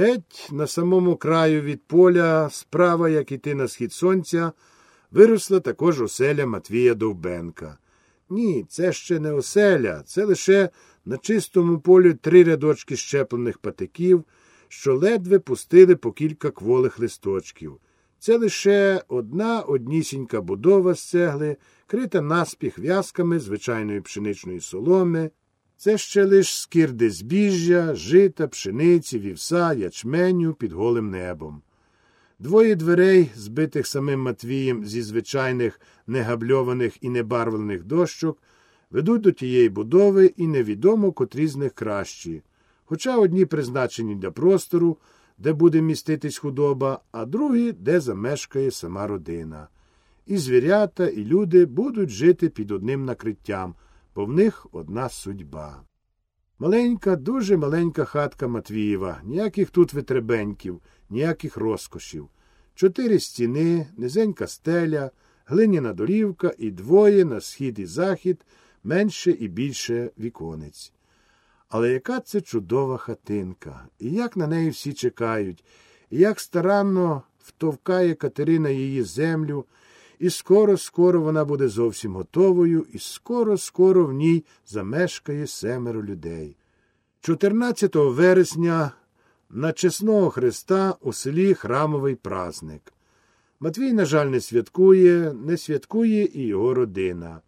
Геть на самому краю від поля, справа, як іти на схід сонця, виросла також оселя Матвія Довбенка. Ні, це ще не оселя, це лише на чистому полі три рядочки щеплених патиків, що ледве пустили по кілька кволих листочків. Це лише одна однісінька будова з цегли, крита наспіх в'язками звичайної пшеничної соломи. Це ще лиш скирди збіжжя, жита, пшениці, вівса, ячменю під голим небом. Двоє дверей, збитих самим Матвієм зі звичайних негабльованих і небарвлених дощок, ведуть до тієї будови і невідомо котрі з них кращі, хоча одні призначені для простору, де буде міститись худоба, а другі, де замешкає сама родина. І звірята, і люди будуть жити під одним накриттям, бо в них одна судьба. Маленька, дуже маленька хатка Матвієва, ніяких тут витребеньків, ніяких розкошів. Чотири стіни, низенька стеля, глиняна долівка і двоє на схід і захід, менше і більше віконець. Але яка це чудова хатинка, і як на неї всі чекають, і як старанно втовкає Катерина її землю, і скоро, скоро вона буде зовсім готовою, і скоро, скоро в ній замешкає семеро людей. 14 вересня на чесного Христа у селі Храмовий праздник. Матвій, на жаль, не святкує, не святкує і його родина.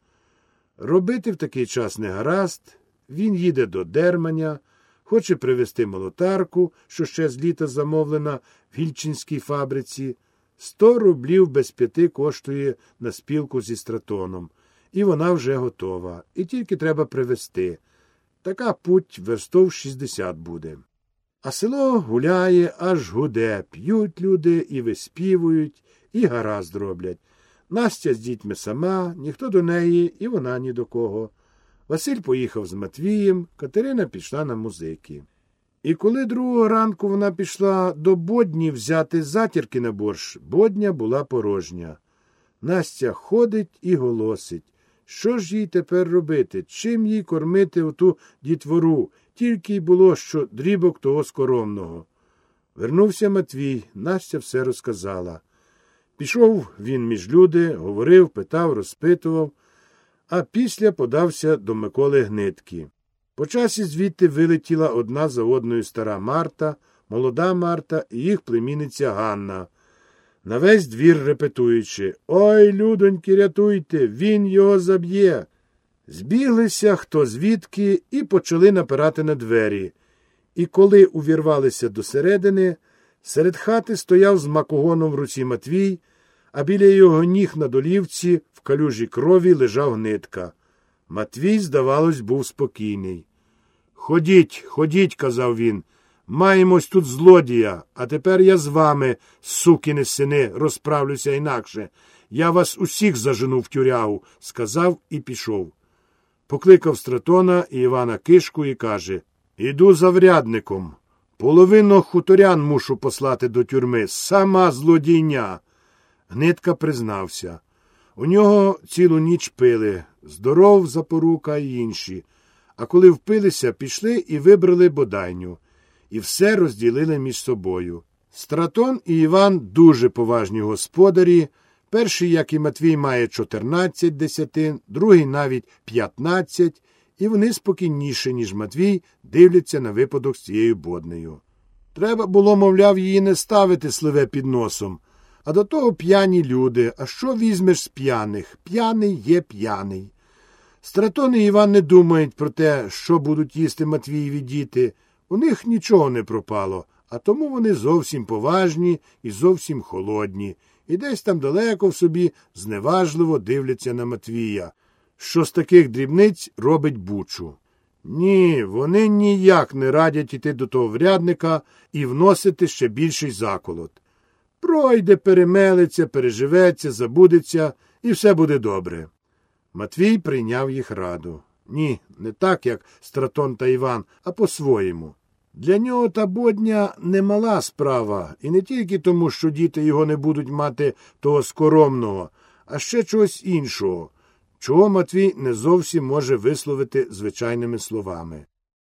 Робити в такий час не гаразд, він їде до Дерманя, хоче привезти молотарку, що ще з літа замовлена в гільчинській фабриці. Сто рублів без п'яти коштує на спілку зі стратоном, і вона вже готова, і тільки треба привезти. Така путь верстов 60 буде. А село гуляє, аж гуде, п'ють люди і виспівують, і гаразд роблять. Настя з дітьми сама, ніхто до неї, і вона ні до кого. Василь поїхав з Матвієм, Катерина пішла на музики. І коли другого ранку вона пішла до бодні взяти затірки на борщ, бодня була порожня. Настя ходить і голосить. Що ж їй тепер робити? Чим їй кормити оту дітвору? Тільки й було, що дрібок того скоромного. Вернувся Матвій, Настя все розказала. Пішов він між люди, говорив, питав, розпитував, а після подався до Миколи Гнитки. По часі звідти вилетіла одна за одною стара Марта, молода Марта і їх племінниця Ганна. На весь двір репетуючи Ой, людоньки, рятуйте, він його заб'є. Збіглися хто звідки і почали напирати на двері. І коли увірвалися до середини, серед хати стояв з макогоном в руці Матвій, а біля його ніг на долівці в калюжі крові лежав гнитка. Матвій, здавалось, був спокійний. Ходіть, ходіть, казав він. Маємось тут злодія, а тепер я з вами, сукини сини, розправлюся інакше. Я вас усіх зажену в тюрягу, сказав і пішов. Покликав стратона і Івана Кишку і каже Іду за врядником. Половину хуторян мушу послати до тюрми. Сама злодійня. Гнитка признався. У нього цілу ніч пили здоров, запорука і інші. А коли впилися, пішли і вибрали бодайню, і все розділили між собою. Стратон і Іван дуже поважні господарі. Перший, як і Матвій, має 14 десятин, другий навіть 15, і вони спокійніше, ніж Матвій, дивляться на випадок з цією боднею. Треба було, мовляв, її не ставити сливе під носом. А до того п'яні люди. А що візьмеш з п'яних? П'яний є п'яний. Стратон і Іван не думають про те, що будуть їсти Матвієві діти. У них нічого не пропало, а тому вони зовсім поважні і зовсім холодні, і десь там далеко в собі зневажливо дивляться на Матвія, що з таких дрібниць робить бучу. Ні, вони ніяк не радять іти до того врядника і вносити ще більший заколот. Пройде, перемелиться, переживеться, забудеться, і все буде добре. Матвій прийняв їх раду. Ні, не так, як Стратон та Іван, а по-своєму. Для нього та бодня немала справа, і не тільки тому, що діти його не будуть мати того скоромного, а ще чогось іншого, чого Матвій не зовсім може висловити звичайними словами.